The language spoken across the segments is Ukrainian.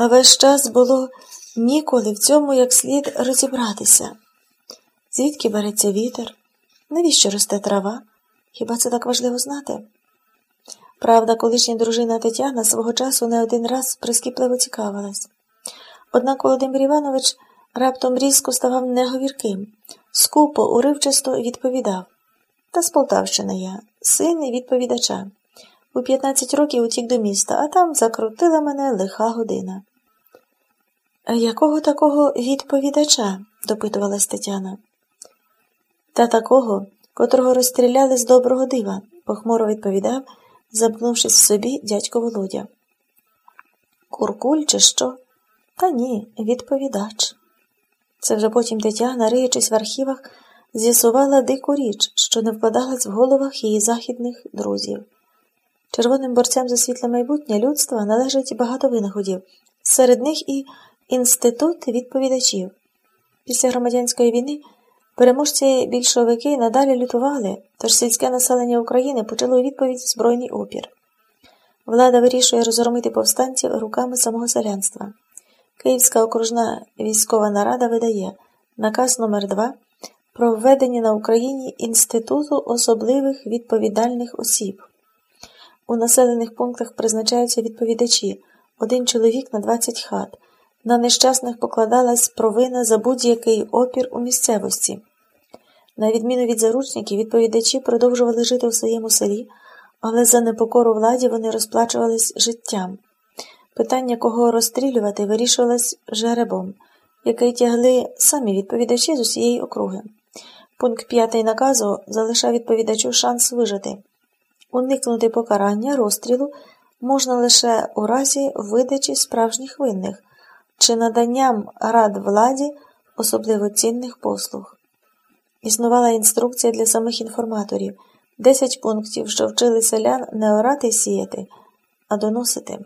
а весь час було ніколи в цьому як слід розібратися. Звідки береться вітер? Навіщо росте трава? Хіба це так важливо знати? Правда, колишня дружина Тетяна свого часу не один раз прискіпливо цікавилась. Однак Володимир Іванович раптом різко ставав неговірким, скупо, уривчасто відповідав. Та з Полтавщини я, син відповідача. У 15 років утік до міста, а там закрутила мене лиха година. Якого такого відповідача? допитувалась Тетяна. Та такого, котрого розстріляли з доброго дива, похмуро відповідав, замкнувшись в собі дядько Володя. Куркуль, чи що? Та ні, відповідач. Це вже потім Тетяна, риючись в архівах, з'ясувала дику річ, що не вкладалась в головах її західних друзів. Червоним борцям за світле майбутнє людства належить багато винаходів, серед них і інститут відповідачів. Після громадянської війни переможці більшовики надалі лютували, тож сільське населення України почало у відповідь збройний опір. Влада вирішує розгромити повстанців руками самого селянства. Київська окружна військова нарада видає наказ номер 2 про введення на Україні інституту особливих відповідальних осіб. У населених пунктах призначаються відповідачі один чоловік на 20 хат. На нещасних покладалась провина за будь-який опір у місцевості. На відміну від заручників, відповідачі продовжували жити у своєму селі, але за непокору владі вони розплачувались життям. Питання, кого розстрілювати, вирішувалось жеребом, який тягли самі відповідачі з усієї округи. Пункт п'ятий наказу залишав відповідачу шанс вижити. Уникнути покарання розстрілу можна лише у разі видачі справжніх винних чи наданням рад владі особливо цінних послуг. Існувала інструкція для самих інформаторів, 10 пунктів, що вчили селян не орати сіяти, а доносити.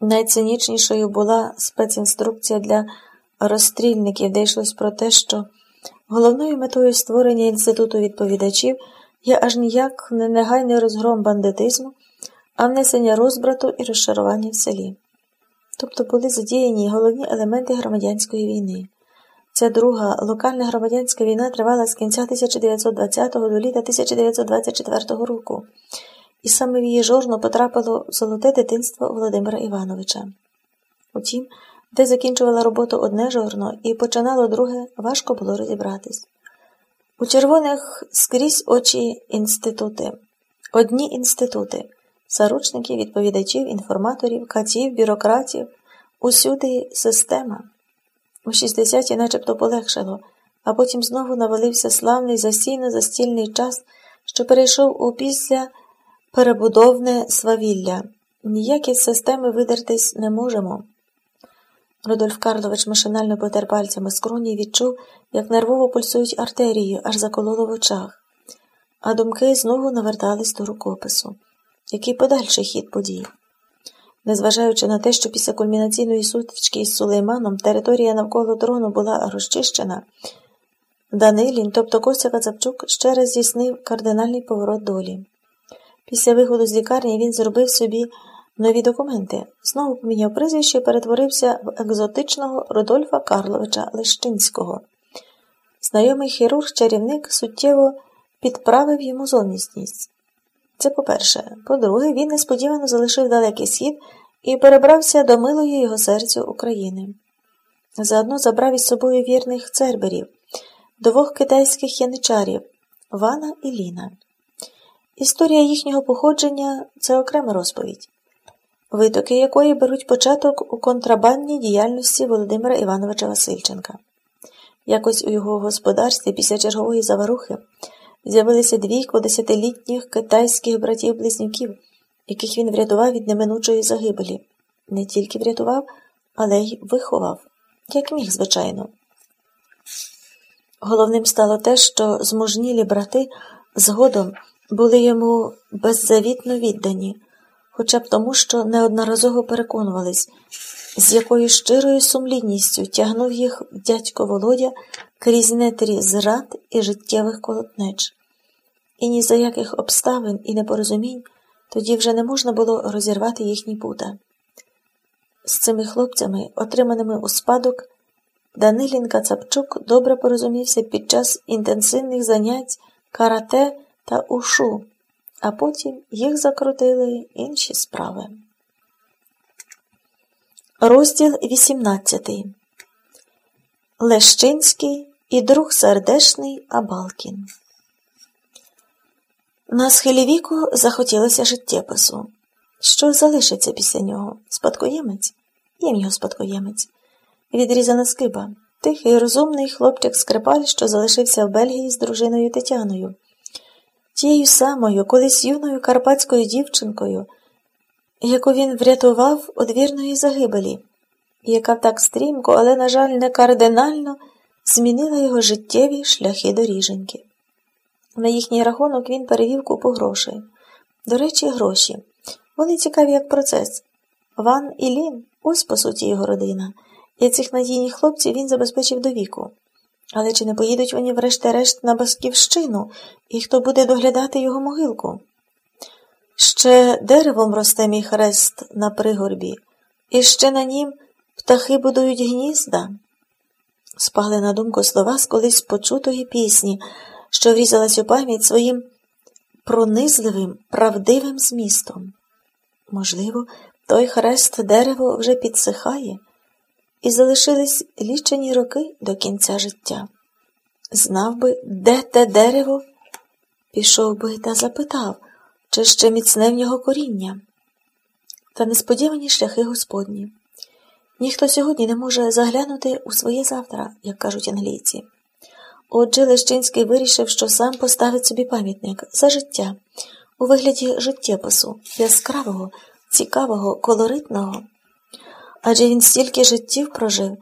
Найцинічнішою була спецінструкція для розстрільників, де йшлось про те, що головною метою створення інституту відповідачів є аж ніяк не негайний розгром бандитизму, а внесення розбрату і розшарування в селі. Тобто були задіяні головні елементи громадянської війни. Ця друга локальна громадянська війна тривала з кінця 1920 до літа 1924 року, і саме в її жорно потрапило золоте дитинство Володимира Івановича. Утім, де закінчувала роботу одне жорно і починало друге, важко було розібратись. У червоних скрізь очі інститути, одні інститути, заручників, відповідачів, інформаторів, катів, бюрократів, усюди система. У 60-ті начебто полегшало, а потім знову навалився славний засійно-застільний час, що перейшов у після перебудовне свавілля. Ніякі з системи видертись не можемо. Рудольф Карлович машинально потер пальцями скроні і відчув, як нервово пульсують артерії, аж закололо в очах, а думки знову навертались до рукопису. Який подальший хід подій? Незважаючи на те, що після кульмінаційної сутички із Сулейманом територія навколо трону була розчищена, Данилін, тобто Костя Кацапчук, ще раз здійснив кардинальний поворот долі. Після виходу з лікарні він зробив собі нові документи, знову поміняв прізвище і перетворився в екзотичного Рудольфа Карловича Лещинського. Знайомий хірург-чарівник суттєво підправив йому зовнісність. Це по-перше. По-друге, він несподівано залишив далекий схід і перебрався до милої його серцю України. Заодно забрав із собою вірних церберів, двох китайських яничарів Вана і Ліна. Історія їхнього походження це окрема розповідь, витоки якої беруть початок у контрабандній діяльності Володимира Івановича Васильченка. Якось у його господарстві після чергової заварухи з'явилися двійко десятилітніх китайських братів-близнюків, яких він врятував від неминучої загибелі. Не тільки врятував, але й виховав, як міг, звичайно. Головним стало те, що зможнілі брати згодом були йому беззавітно віддані, хоча б тому, що неодноразово переконувались, з якою щирою сумлінністю тягнув їх дядько Володя крізь нетрі зрад і життєвих колотнеч. І ні за яких обставин і непорозумінь тоді вже не можна було розірвати їхні пута. з цими хлопцями, отриманими у спадок, Данилін Кацапчук добре порозумівся під час інтенсивних занять карате та ушу, а потім їх закрутили інші справи. Розділ 18 Лещинський і друг сердешний Абалкін. На схилі віку захотілося життєпису. Що залишиться після нього? Спадкоємець? Їм його спадкоємець. Відрізана скиба. Тихий, розумний хлопчик скрипаль, що залишився в Бельгії з дружиною Тетяною. Тією самою, колись юною карпатською дівчинкою, яку він врятував од вірної загибелі, яка так стрімко, але, на жаль, не кардинально змінила його життєві шляхи доріженьки. На їхній рахунок він перевів купу грошей. До речі, гроші. Вони цікаві як процес. Ван і Лін ось по суті його родина, і цих надійних хлопців він забезпечив до віку. Але чи не поїдуть вони врешті-решт на Басківщину, і хто буде доглядати його могилку? Ще деревом росте мій хрест на пригорбі, і ще на нім птахи будують гнізда. Спали на думку слова з колись почутої пісні, що врізалась у пам'ять своїм пронизливим, правдивим змістом. Можливо, той хрест дерево вже підсихає, і залишились лічені роки до кінця життя. Знав би, де те дерево, пішов би та запитав, чи ще міцне в нього коріння. Та несподівані шляхи Господні. Ніхто сьогодні не може заглянути у своє завтра, як кажуть англійці. Отже, Лещинський вирішив, що сам поставить собі пам'ятник за життя у вигляді життєпису, яскравого, цікавого, колоритного. Адже він стільки життів прожив.